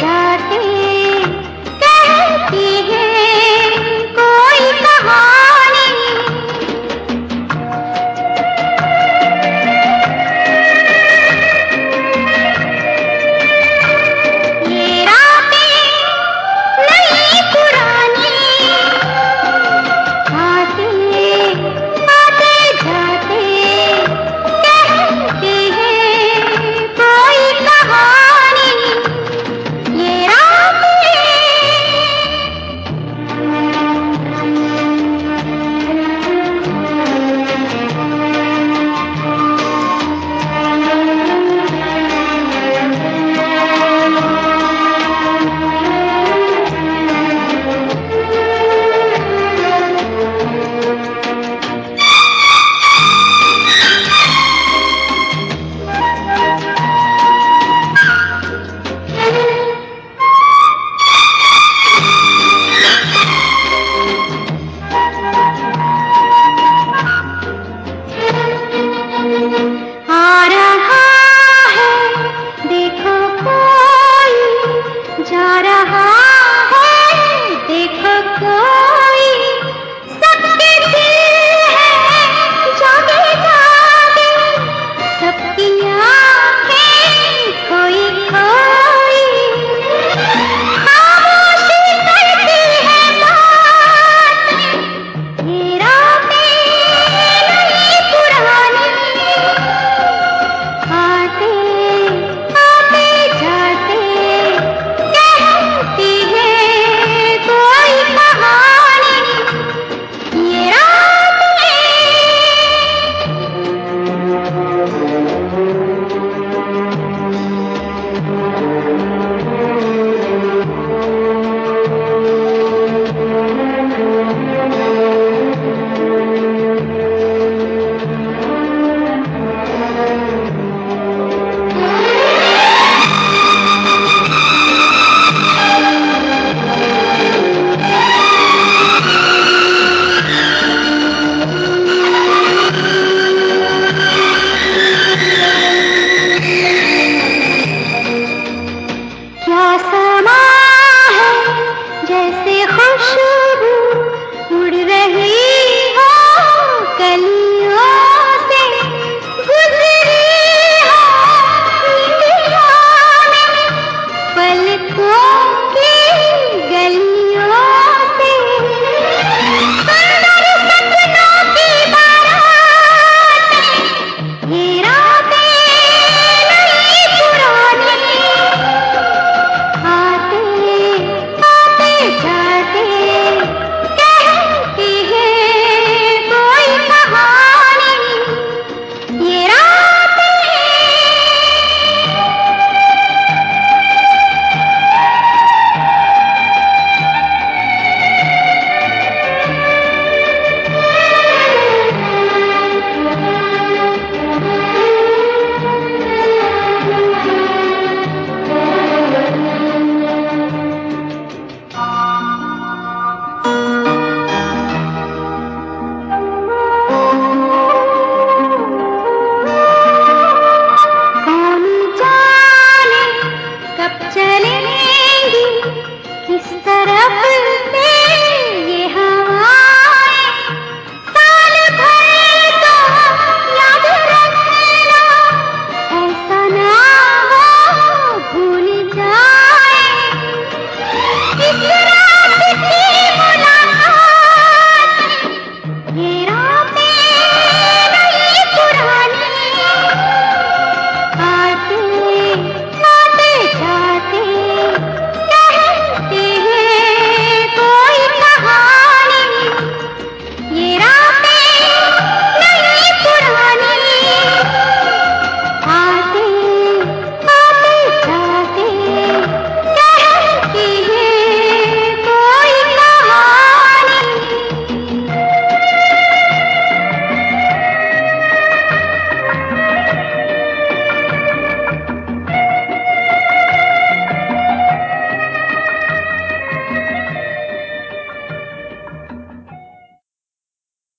चले